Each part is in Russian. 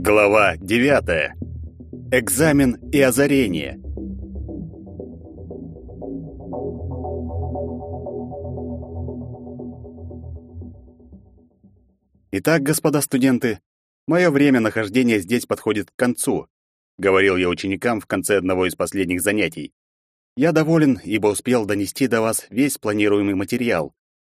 Глава 9. Экзамен и озарение. Итак, господа студенты, мое время нахождения здесь подходит к концу, говорил я ученикам в конце одного из последних занятий. Я доволен, ибо успел донести до вас весь планируемый материал.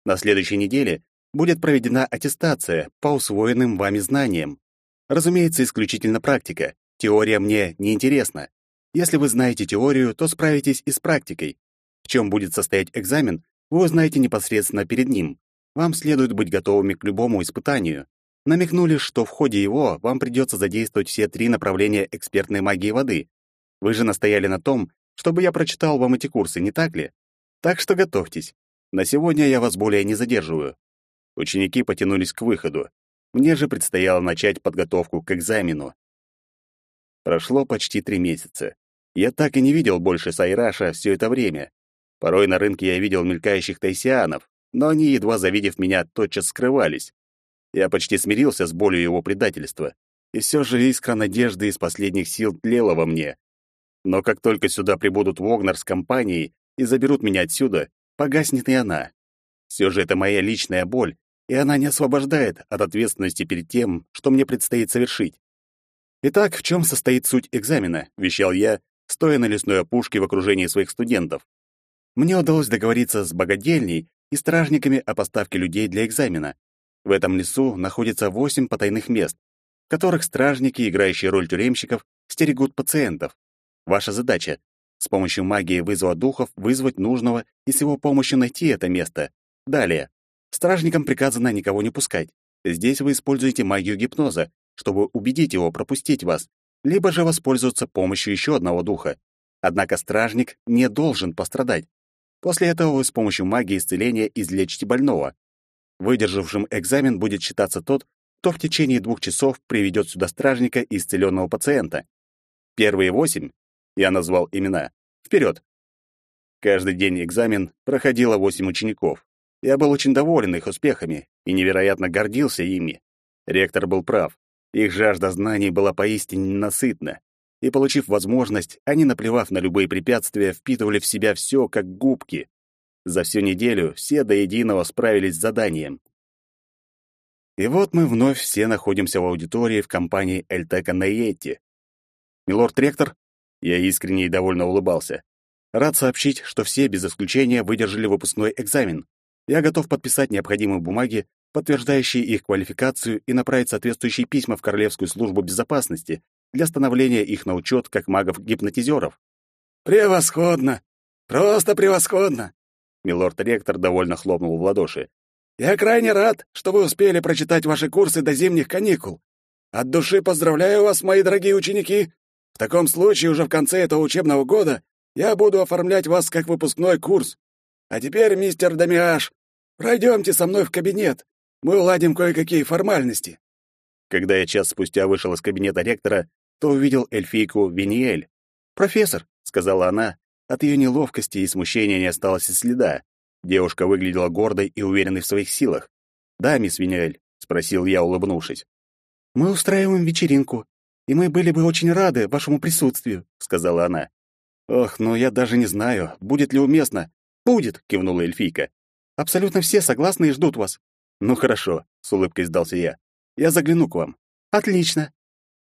На следующей неделе будет проведена аттестация по усвоенным вами знаниям. Разумеется, исключительно практика. Теория мне не интересна. Если вы знаете теорию, то справитесь и с практикой. В чем будет состоять экзамен, вы узнаете непосредственно перед ним. Вам следует быть готовыми к любому испытанию. Намекнули, что в ходе его вам придется задействовать все три направления экспертной магии воды. Вы же настояли на том, чтобы я прочитал вам эти курсы, не так ли? Так что готовьтесь. На сегодня я вас более не задерживаю. Ученики потянулись к выходу. Мне же предстояло начать подготовку к экзамену. Прошло почти три месяца. Я так и не видел больше Сайраша все это время. Порой на рынке я видел мелькающих тайсианов, но они, едва завидев меня, тотчас скрывались. Я почти смирился с болью его предательства. И все же искра надежды из последних сил тлела во мне. Но как только сюда прибудут Вогнер с компанией и заберут меня отсюда, погаснет и она. Все же это моя личная боль, и она не освобождает от ответственности перед тем, что мне предстоит совершить. Итак, в чем состоит суть экзамена, вещал я, стоя на лесной опушке в окружении своих студентов. Мне удалось договориться с богадельней и стражниками о поставке людей для экзамена. В этом лесу находится восемь потайных мест, в которых стражники, играющие роль тюремщиков, стерегут пациентов. Ваша задача — с помощью магии вызова духов вызвать нужного и с его помощью найти это место. Далее. Стражникам приказано никого не пускать. Здесь вы используете магию гипноза, чтобы убедить его пропустить вас, либо же воспользоваться помощью еще одного духа. Однако стражник не должен пострадать. После этого вы с помощью магии исцеления излечите больного. Выдержавшим экзамен будет считаться тот, кто в течение двух часов приведет сюда стражника и исцеленного пациента. Первые восемь, я назвал имена, вперед. Каждый день экзамен проходило восемь учеников. Я был очень доволен их успехами и невероятно гордился ими. Ректор был прав. Их жажда знаний была поистине ненасытна. И, получив возможность, они, наплевав на любые препятствия, впитывали в себя все, как губки. За всю неделю все до единого справились с заданием. И вот мы вновь все находимся в аудитории в компании Эльтека Найетти. Милорд-ректор, я искренне и довольно улыбался, рад сообщить, что все без исключения выдержали выпускной экзамен. Я готов подписать необходимые бумаги, подтверждающие их квалификацию, и направить соответствующие письма в Королевскую службу безопасности для становления их на учет как магов-гипнотизеров. «Превосходно! Просто превосходно!» Милорд-ректор довольно хлопнул в ладоши. «Я крайне рад, что вы успели прочитать ваши курсы до зимних каникул. От души поздравляю вас, мои дорогие ученики. В таком случае уже в конце этого учебного года я буду оформлять вас как выпускной курс. А теперь, мистер Дамиаш, Пройдемте со мной в кабинет. Мы уладим кое-какие формальности. Когда я час спустя вышел из кабинета ректора, то увидел эльфийку Виниэль. «Профессор», — сказала она, от ее неловкости и смущения не осталось и следа. Девушка выглядела гордой и уверенной в своих силах. «Да, мисс Виниэль», — спросил я, улыбнувшись. «Мы устраиваем вечеринку, и мы были бы очень рады вашему присутствию», — сказала она. «Ох, ну я даже не знаю, будет ли уместно». «Будет», — кивнула эльфийка. Абсолютно все согласны и ждут вас. Ну хорошо, с улыбкой сдался я. Я загляну к вам. Отлично.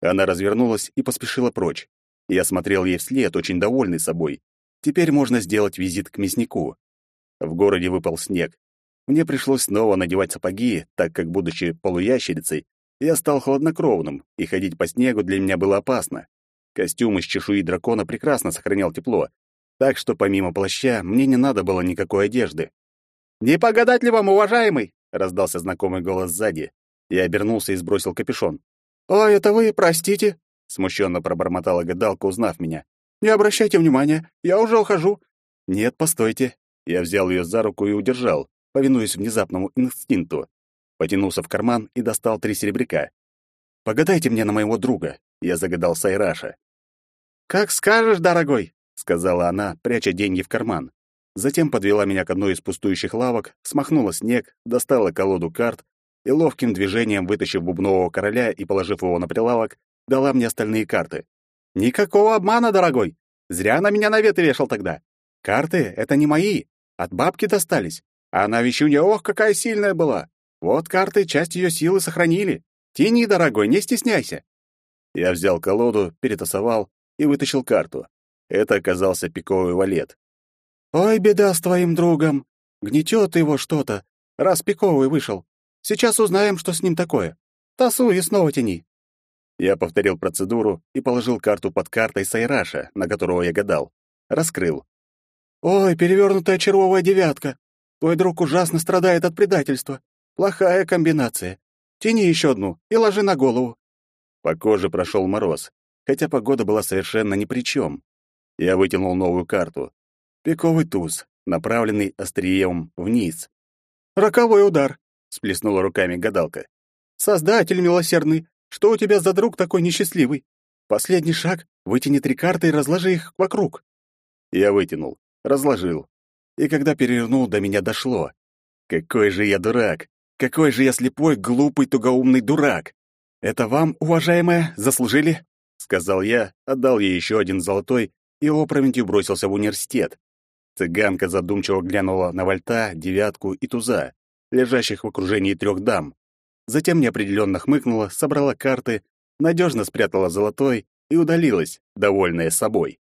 Она развернулась и поспешила прочь. Я смотрел ей вслед, очень довольный собой. Теперь можно сделать визит к мяснику. В городе выпал снег. Мне пришлось снова надевать сапоги, так как, будучи полуящерицей, я стал хладнокровным, и ходить по снегу для меня было опасно. Костюм из чешуи дракона прекрасно сохранял тепло, так что помимо плаща мне не надо было никакой одежды. «Не погадать ли вам, уважаемый?» — раздался знакомый голос сзади. Я обернулся и сбросил капюшон. «О, это вы, простите?» — смущенно пробормотала гадалка, узнав меня. «Не обращайте внимания, я уже ухожу». «Нет, постойте». Я взял ее за руку и удержал, повинуясь внезапному инстинкту. Потянулся в карман и достал три серебряка. «Погадайте мне на моего друга», — я загадал Сайраша. «Как скажешь, дорогой», сказала она, пряча деньги в карман. Затем подвела меня к одной из пустующих лавок, смахнула снег, достала колоду карт и ловким движением, вытащив бубнового короля и положив его на прилавок, дала мне остальные карты. «Никакого обмана, дорогой! Зря на меня наветы вешал тогда. Карты — это не мои, от бабки достались. А она вещунья, ох, какая сильная была! Вот карты часть ее силы сохранили. Тяни, дорогой, не стесняйся!» Я взял колоду, перетасовал и вытащил карту. Это оказался пиковый валет. «Ой, беда с твоим другом! Гнетет его что-то, раз пиковый вышел. Сейчас узнаем, что с ним такое. Тасуй и снова тяни». Я повторил процедуру и положил карту под картой Сайраша, на которого я гадал. Раскрыл. «Ой, перевернутая червовая девятка! Твой друг ужасно страдает от предательства. Плохая комбинация. Тяни еще одну и ложи на голову». По коже прошел мороз, хотя погода была совершенно ни при чем. Я вытянул новую карту. Пиковый туз, направленный острием вниз. «Роковой удар!» — сплеснула руками гадалка. «Создатель милосердный, что у тебя за друг такой несчастливый? Последний шаг — вытяни три карты и разложи их вокруг». Я вытянул, разложил. И когда перевернул, до меня дошло. Какой же я дурак! Какой же я слепой, глупый, тугоумный дурак! Это вам, уважаемая, заслужили? — сказал я, отдал ей еще один золотой и опрометью бросился в университет. Цыганка задумчиво глянула на вольта, девятку и туза, лежащих в окружении трех дам. Затем неопределенно хмыкнула, собрала карты, надежно спрятала золотой и удалилась, довольная собой.